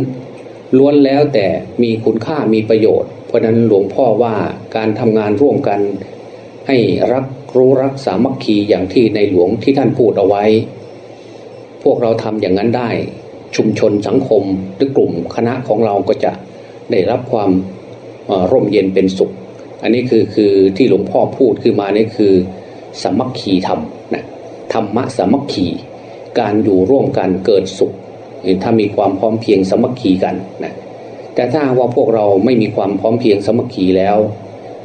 ล้วนแล้วแต่มีคุณค่ามีประโยชน์ เพราะนั้นหลวงพ่อว่าการทำงานร่วมกัน ให้รักรู้รักสามัคคีอย่างที่ในหลวงที่ท่านพูดเอาไว้ พวกเราทำอย่างนั้นได้ ชุมชนสังคมหรือกลุ่มคณะของเราก็จะได้รับความร่มเย็นเป็นสุข อันนี้คือคือที่หลวงพ่อพูดคือมานี่คือสามัคคีธรรมนะ ธรรมะสมัคคีการอยู่ร่วมกันเกิดสุขถ้ามีความพร้อมเพียงสมัคคีกันนะแต่ถ้าว่าพวกเราไม่มีความพร้อมเพียงสมัคคีแล้ว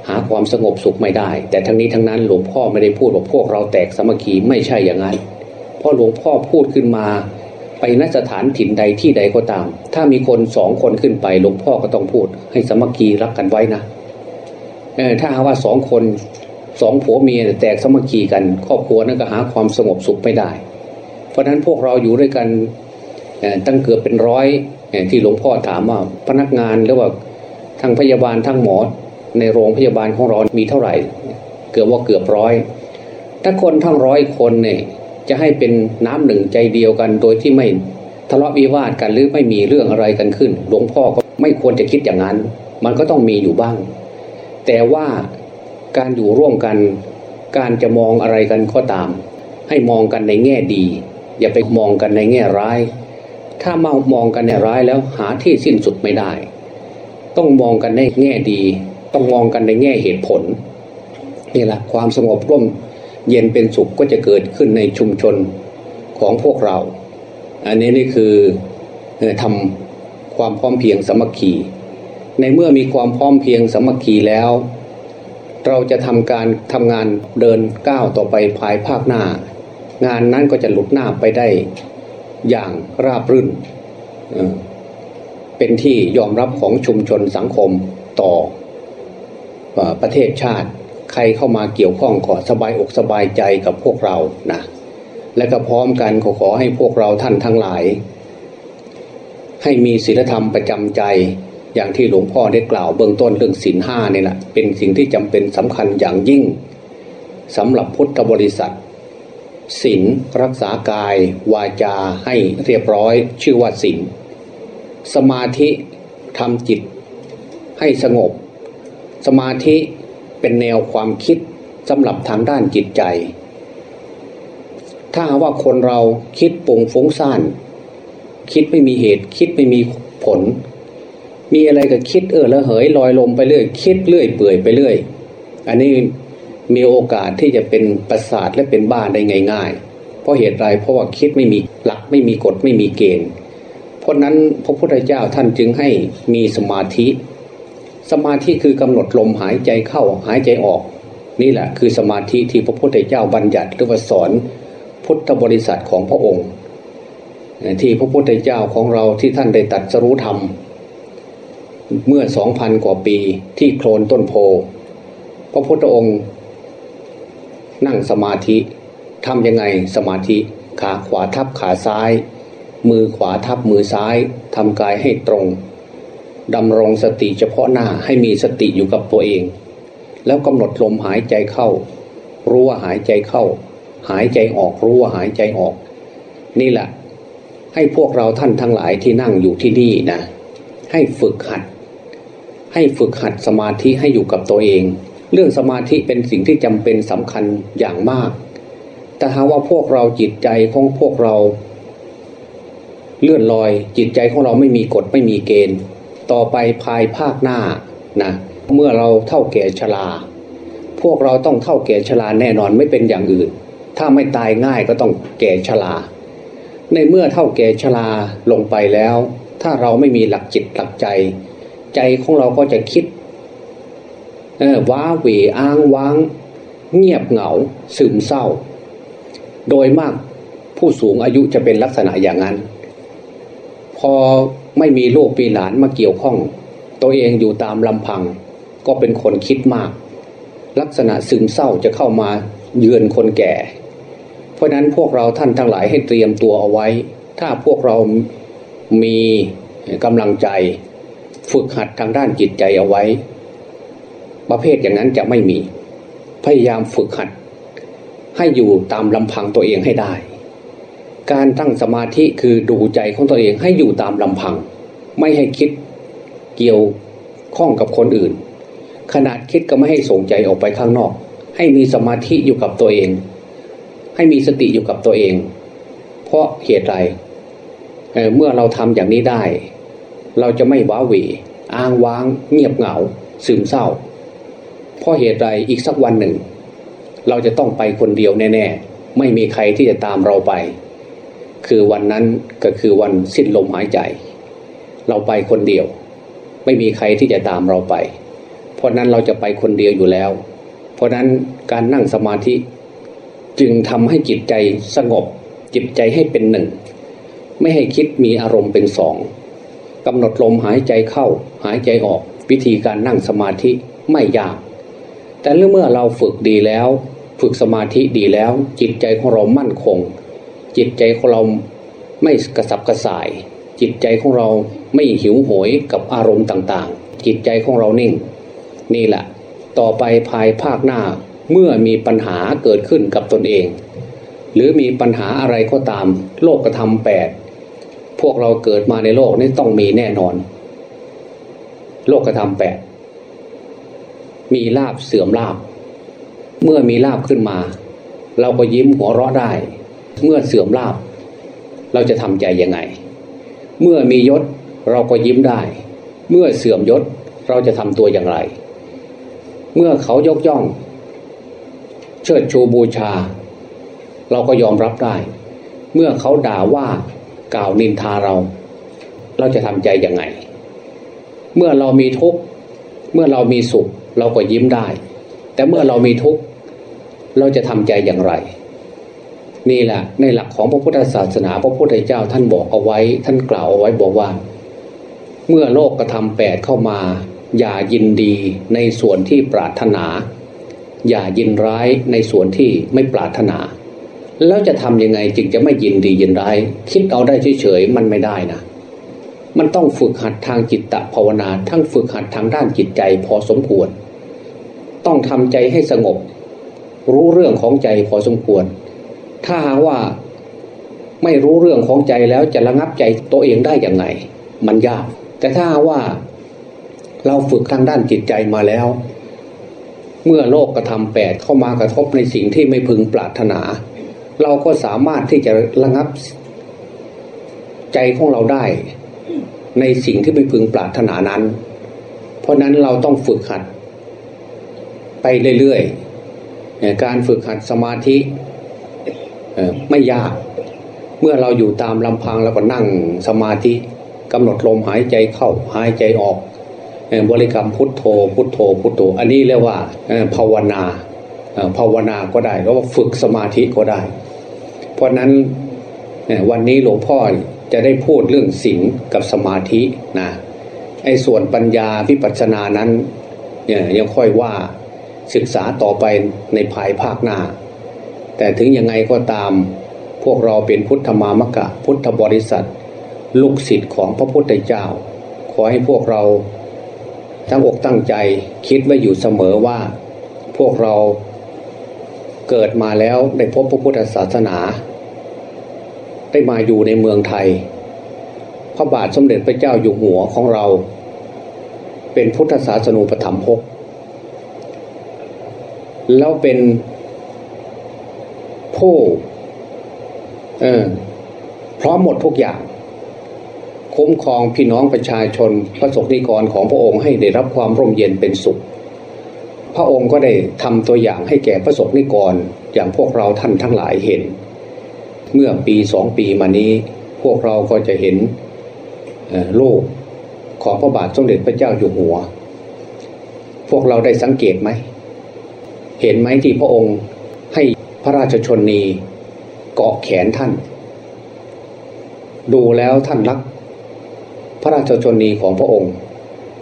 หาความสงบสุขไม่ได้ แต่ทั้งนี้ทั้งนั้นหลวงพ่อไม่ได้พูดว่าพวกเราแตกสมัคคีไม่ใช่อย่างนั้นพอหลวงพ่อพูดขึ้นมา ไปนสถานถิ่นใดที่ใดก็ตาม ถ้ามีคนสองคนขึ้นไปหลวงพ่อก็ต้องพูด ให้สมัคคีรักกันไว้นะเออถ้าว่าสองคน สองผัวเมียแตกสมัคคีกัน ครอบครัวนั้นก็หาความสงบสุขไม่ได้ เพราะฉะนั้นพวกเราอยู่ด้วยกันตั้งเกือบเป็นร้อยที่หลวงพ่อถามว่าพนักงานหรือว่าทั้งพยาบาลทั้งหมอในโรงพยาบาลของเรามีเท่าไหร่ เกือบว่าเกือบร้อย ถ้าคนทั้งร้อยคนเนี่ยจะให้เป็นน้ำหนึ่งใจเดียวกัน โดยที่ไม่ทะเลาะวิวาทกันหรือไม่มีเรื่องอะไรกันขึ้น หลวงพ่อก็ไม่ควรจะคิดอย่างนั้น มันก็ต้องมีอยู่บ้าง แต่ว่า การอยู่ร่วมกัน การจะมองอะไรกันก็ตาม ให้มองกันในแง่ดี อย่าไปมองกันในแง่ร้าย ถ้ามามองกันในร้ายแล้วหาที่สิ้นสุดไม่ได้ ต้องมองกันในแง่ดี ต้องมองกันในแง่เหตุผลนี่แหละความสงบร่มเย็นเป็นสุขก็จะเกิดขึ้นในชุมชนของพวกเรา อันนี้นี่คือทำความพร้อมเพียงสมัคคีในเมื่อมีความพร้อมเพียงสมัคคีแล้ว เราจะทำการทำงานเดินก้าวต่อไปภายภาคหน้า งานนั้นก็จะหลุดหน้าไปได้อย่างราบรื่น เป็นที่ยอมรับของชุมชนสังคมต่อประเทศชาติ ใครเข้ามาเกี่ยวข้องขอสบายอกสบายใจกับพวกเรานะและก็พร้อมกันขอขอให้พวกเราท่านทั้งหลาย ให้มีศีลธรรมประจำใจ อย่างที่หลวงพ่อได้กล่าวเบื้องต้นเรื่องศีลห้านี่แหละเป็นสิ่งที่จำเป็นสำคัญอย่างยิ่งสำหรับพุทธบริษัทศีลรักษากาย วาจาให้เรียบร้อย ชื่อว่าศีลสมาธิทำจิตให้สงบ สมาธิเป็นแนวความคิดสำหรับทางด้านจิตใจ ถ้าว่าคนเราคิดปุ่งฟุ้งซ่าน คิดไม่มีเหตุคิดไม่มีผล มีอะไรก็คิดเออแล้วเหยลอยลมไปเรื่อย คิดเรื่อยเปื่อยไปเรื่อย อันนี้มีโอกาสที่จะเป็นประสาทและเป็นบ้าได้ง่ายๆ เพราะเหตุไรเพราะว่าคิดไม่มีหลักไม่มีกฎไม่มีเกณฑ์ เพราะนั้นพระพุทธเจ้าท่านจึงให้มีสมาธิ สมาธิคือกำหนดลมหายใจเข้าหายใจออก นี่แหละคือสมาธิที่พระพุทธเจ้าบัญญัติหรือว่าสอนพุทธบริษัทของพระองค์ ที่พระพุทธเจ้าของเราที่ท่านได้ตัดสรู้ธรรม เมื่อสองพันกว่าปีที่โคลนต้นโพ พระพุทธองค์นั่งสมาธิทำยังไงสมาธิขาขวาทับขาซ้าย มือขวาทับมือซ้ายทำกายให้ตรงดำรงสติเฉพาะหน้าให้มีสติอยู่กับตัวเอง แล้วกำหนดลมหายใจเข้า รู้ว่าหายใจเข้า หายใจออกรู้ว่าหายใจออก นี่แหละ ให้พวกเราท่านทั้งหลายที่นั่งอยู่ที่นี่นะ ให้ฝึกหัด ให้ฝึกหัดสมาธิให้อยู่กับตัวเอง เรื่องสมาธิเป็นสิ่งที่จำเป็นสำคัญอย่างมาก แต่หากว่าพวกเราจิตใจของพวกเรา เลื่อนลอยจิตใจของเราไม่มีกฎไม่มีเกณฑ์ ต่อไปภายภาคหน้านะเมื่อเราเท่าแก่ชราพวกเราต้องเท่าแก่ชราแน่นอนไม่เป็นอย่างอื่น ถ้าไม่ตายง่ายก็ต้องแก่ชราในเมื่อเท่าแก่ชราลงไปแล้ว ถ้าเราไม่มีหลักจิตหลักใจ ใจของเราก็จะคิด เออว้าหวีอ้างว้าง เงียบเหงา ซึมเศร้า โดยมากผู้สูงอายุจะเป็นลักษณะอย่างนั้น พอไม่มีลูกปีหลานมาเกี่ยวข้อง ตัวเองอยู่ตามลำพัง ก็เป็นคนคิดมาก ลักษณะซึมเศร้าจะเข้ามาเยือนคนแก่ เพราะนั้นพวกเราท่านทั้งหลายให้เตรียมตัวเอาไว้ ถ้าพวกเรามีกำลังใจ ฝึกหัดทางด้านจิตใจเอาไว้ ประเภทอย่างนั้นจะไม่มี พยายามฝึกหัด ให้อยู่ตามลำพังตัวเองให้ได้ การตั้งสมาธิคือดูใจของตัวเองให้อยู่ตามลำพัง ไม่ให้คิดเกี่ยวข้องกับคนอื่น ขนาดคิดก็ไม่ให้ส่งใจออกไปข้างนอก ให้มีสมาธิอยู่กับตัวเอง ให้มีสติอยู่กับตัวเอง เพราะเหตุใดเเมื่อเราทำอย่างนี้ได้ เราจะไม่ว้าหวี อ้างว้าง เงียบเหงา ซึมเศร้า เพราะเหตุใดอีกสักวันหนึ่ง เราจะต้องไปคนเดียวแน่ ๆ ไม่มีใครที่จะตามเราไป คือวันนั้นก็คือวันสิ้นลมหายใจ เราไปคนเดียว ไม่มีใครที่จะตามเราไป เพราะนั้นเราจะไปคนเดียวอยู่แล้ว เพราะนั้นการนั่งสมาธิจึงทำให้จิตใจสงบจิตใจให้เป็นหนึ่ง ไม่ให้คิดมีอารมณ์เป็นสอง กำหนดลมหายใจเข้าหายใจออกวิธีการนั่งสมาธิไม่ยาก แต่เมื่อเราฝึกดีแล้ว ฝึกสมาธิดีแล้ว จิตใจของเรามั่นคง จิตใจของเราไม่กระสับกระส่าย จิตใจของเราไม่หิวโหยกับอารมณ์ต่างๆ จิตใจของเรานิ่ง นี่แหละ ต่อไปภายภาคหน้าเมื่อมีปัญหาเกิดขึ้นกับตนเอง หรือมีปัญหาอะไรก็ตาม โลกกระทำแปด พวกเราเกิดมาในโลกนี้ต้องมีแน่นอน โลกกระทำแปดมีลาบเสื่อมลาบ เมื่อมีลาบขึ้นมา เราก็ยิ้มหัวเราะได้ เมื่อเสื่อมลาบ เราจะทำใจยังไง เมื่อมียศเราก็ยิ้มได้ เมื่อเสื่อมยศเราจะทำตัวอย่างไร เมื่อเขายกย่อง เชิดชูบูชา เราก็ยอมรับได้ เมื่อเขาด่าว่า กล่าวนินทาเรา เราจะทำใจยังไง เมื่อเรามีทุกข์เมื่อเรามีสุข เราก็ยิ้มได้ แต่เมื่อเรามีทุกข์เราจะทำใจอย่างไร นี่แหละในหลักของพระพุทธศาสนา พระพุทธเจ้าท่านบอกเอาไว้ ท่านกล่าวเอาไว้บอกว่า เมื่อโลกกระทำแปดเข้ามา อย่ายินดีในส่วนที่ปรารถนา อย่ายินร้ายในส่วนที่ไม่ปรารถนา แล้วจะทำยังไงจึงจะไม่ยินดียินร้าย คิดเอาได้เฉยๆมันไม่ได้นะ มันต้องฝึกหัดทางจิตตภาวนา ทั้งฝึกหัดทางด้านจิตใจพอสมควร ต้องทำใจให้สงบ รู้เรื่องของใจพอสมควร ถ้าหากว่าไม่รู้เรื่องของใจแล้วจะระงับใจตัวเองได้อย่างไง มันยาก แต่ถ้าว่า เราฝึกทางด้านจิตใจมาแล้ว เมื่อโลกกระทำแปดเข้ามากระทบในสิ่งที่ไม่พึงปรารถนา เราก็สามารถที่จะระงับใจของเราได้ ในสิ่งที่ไม่พึงปรารถนานั้น เพราะนั้นเราต้องฝึกหัด ไปเรื่อยๆการฝึกหัดสมาธิไม่ยาก เมื่อเราอยู่ตามลำพังแล้วก็นั่งสมาธิกำหนดลมหายใจเข้าหายใจออกบริกรรมพุทโธ พุทโธ พุทโธ อันนี้เรียกว่าภาวนาภาวนาก็ได้แล้วว่าฝึกสมาธิก็ได้ เพราะนั้นวันนี้หลวงพ่อจะได้พูดเรื่องศีลกับสมาธินะไอ้ส่วนปัญญาพิปัสนานั้นเนี่ยยังค่อยว่าศึกษาต่อไปในภายภาคหน้า แต่ถึงยังไงก็ตาม พวกเราเป็นพุทธมามกะ พุทธบริษัท ลูกศิษย์ของพระพุทธเจ้า ขอให้พวกเราตั้งอกตั้งใจคิดไว้อยู่เสมอว่า พวกเราเกิดมาแล้วได้พบพระพุทธศาสนา ได้มาอยู่ในเมืองไทย พระบาทสมเด็จพระเจ้าอยู่หัวของเรา เป็นพุทธศาสนูปถัมภกแล้วเป็นผู้เออพร้อมหมดทุกอย่าง คุ้มครองพี่น้องประชาชนพระสงฆ์นิกรของพระองค์ให้ได้รับความร่มเย็นเป็นสุข พระองค์ก็ได้ทำตัวอย่างให้แก่พระสงฆ์นิกรอย่างพวกเราท่านทั้งหลายเห็น เมื่อปีสองปีมานี้ พวกเราก็จะเห็นโลกของพระบาทสมเด็จพระเจ้าอยู่หัว พวกเราได้สังเกตไหม เห็นไหมที่พระองค์ให้พระราชชนนีเกาะแขนท่าน ดูแล้วท่านรัก พระราชชนนีของพระองค์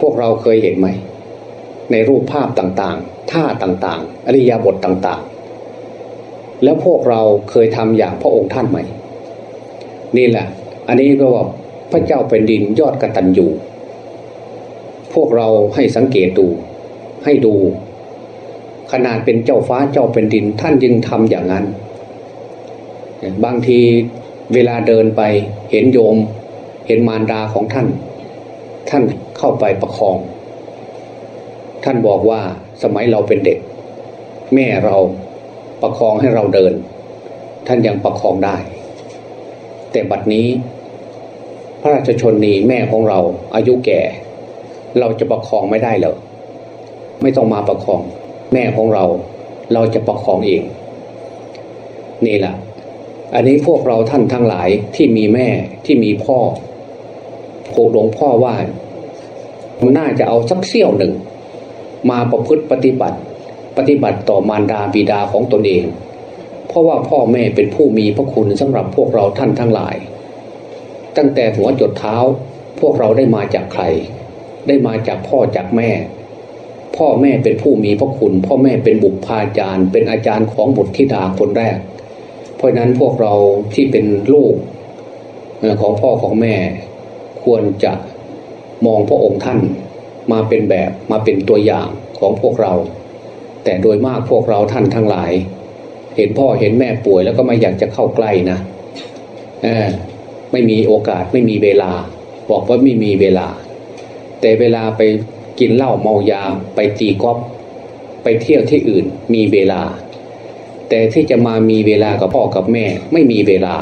พวกเราเคยเห็นไหม ในรูปภาพต่างๆ ท่าต่างๆ อริยบทต่างๆ แล้วพวกเราเคยทำอย่างพระองค์ท่านไหม นี่แหละ อันนี้ก็ว่าพระเจ้าเป็นดินยอดกระตันอยู่ พวกเราให้สังเกตดู ให้ดู ขนาดเป็นเจ้าฟ้าเจ้าเป็นดินท่านยังทำอย่างนั้น บางทีเวลาเดินไปเห็นโยม เห็นมารดาของท่าน ท่านเข้าไปประคอง ท่านบอกว่าสมัยเราเป็นเด็ก แม่เรา ประคองให้เราเดิน ท่านยังประคองได้ แต่บัดนี้ พระราชชนนีแม่ของเราอายุแก่ เราจะประคองไม่ได้เลยไม่ต้องมาประคอง แม่ของเรา เราจะประคองเอง นี่แหละอันนี้พวกเราท่านทั้งหลายที่มีแม่ที่มีพ่อโหหลวงพ่อว่ามันน่าจะเอาสักเสี้ยวหนึ่ง มาประพฤติปฏิบัติ ปฏิบัติต่อมารดาบิดาของตนเอง เพราะว่าพ่อแม่เป็นผู้มีพระคุณสำหรับพวกเราท่านทั้งหลาย ตั้งแต่หัวจดเท้าพวกเราได้มาจากใคร ได้มาจากพ่อจากแม่ พ่อแม่เป็นผู้มีพระคุณ พ่อแม่เป็นบุพาจารย์ เป็นอาจารย์ของบุตรธิดาคนแรก เพราะนั้นพวกเราที่เป็นลูกของพ่อของแม่ควรจะมองพระองค์ท่านมาเป็นแบบมาเป็นตัวอย่างของพวกเรา แต่โดยมากพวกเราท่านทั้งหลาย เห็นพ่อเห็นแม่ป่วยแล้วก็ไม่อยากจะเข้าใกล้นะไม่มีโอกาสไม่มีเวลา บอกว่าไม่มีเวลา แต่เวลาไปกินเหล้าเมายาไปตีกอล์ฟไปเที่ยวที่อื่นมีเวลา แต่ที่จะมามีเวลากับพ่อกับแม่ไม่มีเวลา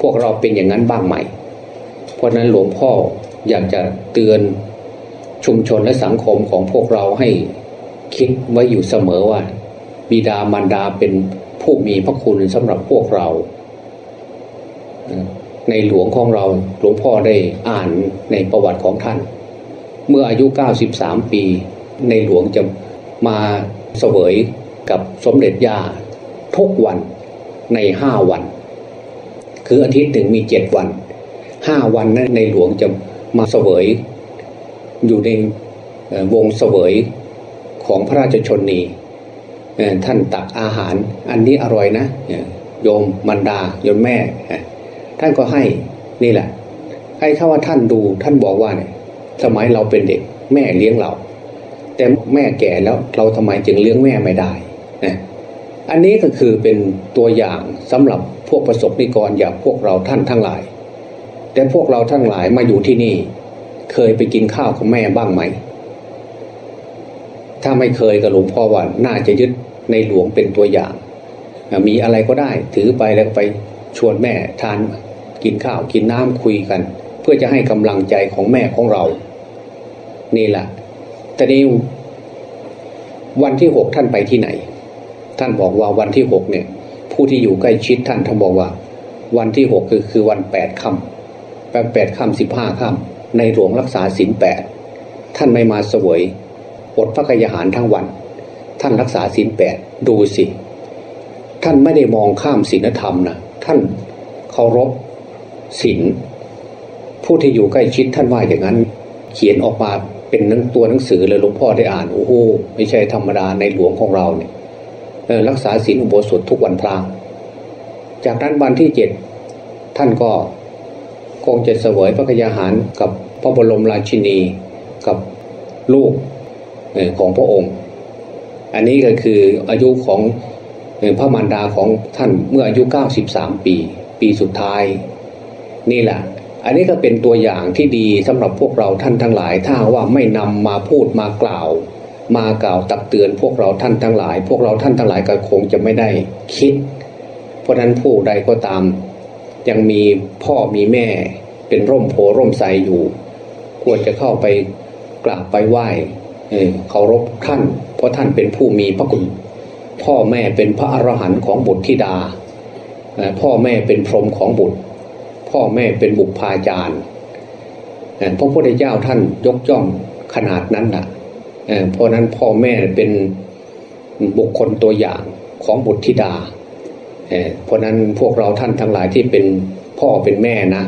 พวกเราเป็นอย่างนั้นบ้างไหมเพราะนั้นหลวงพ่ออยากจะเตือนชุมชนและสังคมของพวกเราให้ คิดไว้อยู่เสมอว่า บิดามารดาเป็นผู้มีพระคุณสำหรับพวกเรา ในหลวงของเราหลวงพ่อได้อ่านในประวัติของท่าน เมื่ออายุ 93 ปี ในหลวงจะมาเสวยกับสมเด็จย่าทุกวันในห้าวัน คืออาทิตย์หนึ่งมีเจ็ดวันห้าวันนั้นในหลวงจะมาเสวยอยู่ในวงเสวย ของพระราชชนนีท่านตักอาหารอันนี้อร่อยนะโยมมันดาโยมแม่ ท่านก็ให้นี่แหละ ให้ถ้าว่าท่านดูท่านบอกว่าเนี่ยสมัยเราเป็นเด็กแม่เลี้ยงเรา แต่แม่แก่แล้วเราทำไมจึงเลี้ยงแม่ไม่ได้นะอันนี้ก็คือเป็นตัวอย่างสำหรับพวกประสบนิกรอย่างพวกเราท่านทั้งหลาย แต่พวกเราทั้งหลายมาอยู่ที่นี่ เคยไปกินข้าวของแม่บ้างไหม ถ้าไม่เคยกับหลวงพ่อว่าน่าจะยึดในหลวงเป็นตัวอย่าง มีอะไรก็ได้ถือไปแล้วไปชวนแม่ทานกินข้าวกินน้ำคุยกัน เพื่อจะให้กำลังใจของแม่ของเรา นี่แหละแต่นี้วันที่หกท่านไปที่ไหน ท่านบอกว่าวันที่หกเนี่ย ผู้ที่อยู่ใกล้ชิดท่านท่านบอกว่า วันที่หกคือคือวันแปดค่ำแปดแปดค่ำสิบห้าค่ำในหลวงรักษาศีลแปดท่านไม่มาเสวย อดพระกยาหารทั้งวัน ท่านรักษาศีลแปดดูสิ ท่านไม่ได้มองข้ามศีลธรรมนะท่านเคารพศีลผู้ที่อยู่ใกล้ชิดท่านว่าอย่างนั้น เขียนออกมาเป็นนังตัวหนังสือเลยหลวงพ่อได้อ่านโอ้โหไม่ใช่ธรรมดาในหลวงของเราเนี่ยรักษาศีลอุโบสถทุกวันพระจากนั้นวันที่เจ็ดท่านก็คงจะเสวยพระกยาหารกับพระบรมราชินีกับลูก ของพระองค์ อันนี้ก็คืออายุของพระมารดาของท่านเมื่ออายุ 93 ปี ปีสุดท้าย นี่แหละ อันนี้ก็เป็นตัวอย่างที่ดีสำหรับพวกเราท่านทั้งหลาย ถ้าว่าไม่นำมาพูดมากล่าว มากล่าวตักเตือนพวกเราท่านทั้งหลาย พวกเราท่านทั้งหลายก็คงจะไม่ได้คิด เพราะนั้นผู้ใดก็ตาม ยังมีพ่อมีแม่เป็นร่มโพร่มใสอยู่ ควรจะเข้าไปกราบไปไหว้ เคารพท่าน เพราะท่านเป็นผู้มีพระคุณพ่อแม่เป็นพระอรหันต์ของบุตรธิดา พ่อแม่เป็นพรหมของบุตร พ่อแม่เป็นบุพาจารย์พระพุทธเจ้าท่านยกย่องขนาดนั้นแหละเพราะนั้นพ่อแม่เป็นบุคคลตัวอย่างของบุตรธิดา เพราะนั้นพวกเราท่านทั้งหลายที่เป็นพ่อเป็นแม่นะ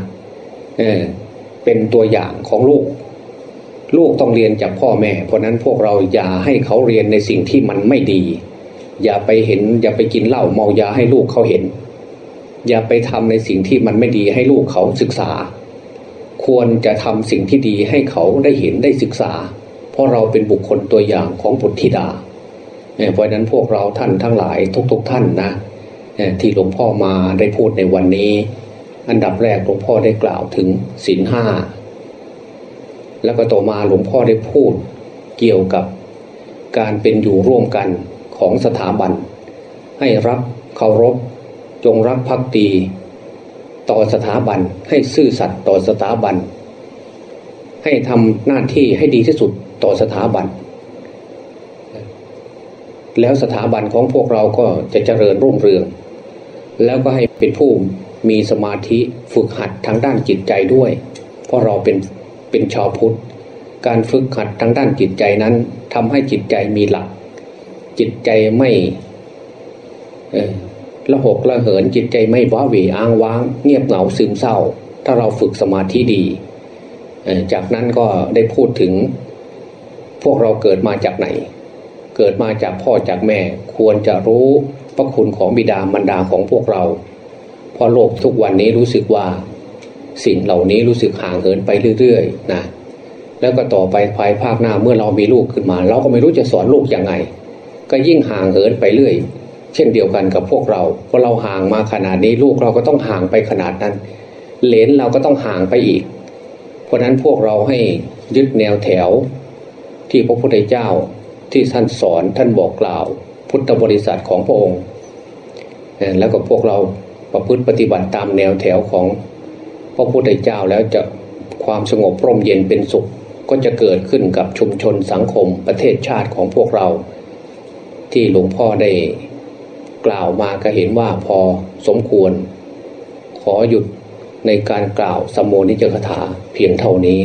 เป็นตัวอย่างของลูก ลูกต้องเรียนจากพ่อแม่ เพราะนั้นพวกเราอย่าให้เขาเรียนในสิ่งที่มันไม่ดี อย่าไปเห็น อย่าไปกินเหล้าเมายาให้ลูกเขาเห็น อย่าไปทำในสิ่งที่มันไม่ดีให้ลูกเขาศึกษา ควรจะทำสิ่งที่ดีให้เขาได้เห็นได้ศึกษา เพราะเราเป็นบุคคลตัวอย่างของบุตรธิดาเพราะนั้นพวกเราท่านทั้งหลายทุกๆทท่านนะที่หลวงพ่อมาได้พูดในวันนี้ อันดับแรกหลวงพ่อได้กล่าวถึงศีลห้า แล้วก็ต่อมาหลวงพ่อได้พูดเกี่ยวกับการเป็นอยู่ร่วมกันของสถาบัน ให้รับเคารพ จงรักภักดีต่อสถาบันให้ซื่อสัตย์ต่อสถาบัน ให้ทำหน้าที่ให้ดีที่สุดต่อสถาบัน แล้วสถาบันของพวกเราก็จะเจริญรุ่งเรือง แล้วก็ให้เป็นผู้มีสมาธิฝึกหัดทางด้านจิตใจด้วย เพราะเราเป็น เป็นชาวพุทธ การฝึกหัดทางด้านจิตใจนั้นทำให้จิตใจมีหลัก จิตใจไม่ละหกละเหินจิตใจไม่ว้าเหวอ้างว้าง เงียบเหงาซึมเศร้า ถ้าเราฝึกสมาธิดี จากนั้นก็ได้พูดถึง พวกเราเกิดมาจากไหน เกิดมาจากพ่อจากแม่ ควรจะรู้พระคุณของบิดามารดาของพวกเรา เพราะโลกทุกวันนี้รู้สึกว่า สิ่งเหล่านี้รู้สึกห่างเหินไปเรื่อยๆนะแล้วก็ต่อไปภายภาคหน้าเมื่อเรามีลูกขึ้นมา เราก็ไม่รู้จะสอนลูกยังไง ก็ยิ่งห่างเหินไปเรื่อย เช่นเดียวกันกับพวกเราเพราะเราห่างมาขนาดนี้ลูกเราก็ต้องห่างไปขนาดนั้น เลนเราก็ต้องห่างไปอีก เพราะนั้นพวกเราให้ยึดแนวแถว ที่พระพุทธเจ้าที่ท่านสอนท่านบอกกล่าว พุทธบริษัทของพระองค์แล้วก็พวกเราประพฤติปฏิบัติตามแนวแถวของ พระพุทธเจ้าแล้วจะความสงบร่มเย็นเป็นสุข ก็จะเกิดขึ้นกับชุมชนสังคมประเทศชาติของพวกเรา ที่หลวงพ่อได้กล่าวมาก็เห็นว่าพอสมควร ขอหยุดในการกล่าวสมโมนิจคถาเพียงเท่านี้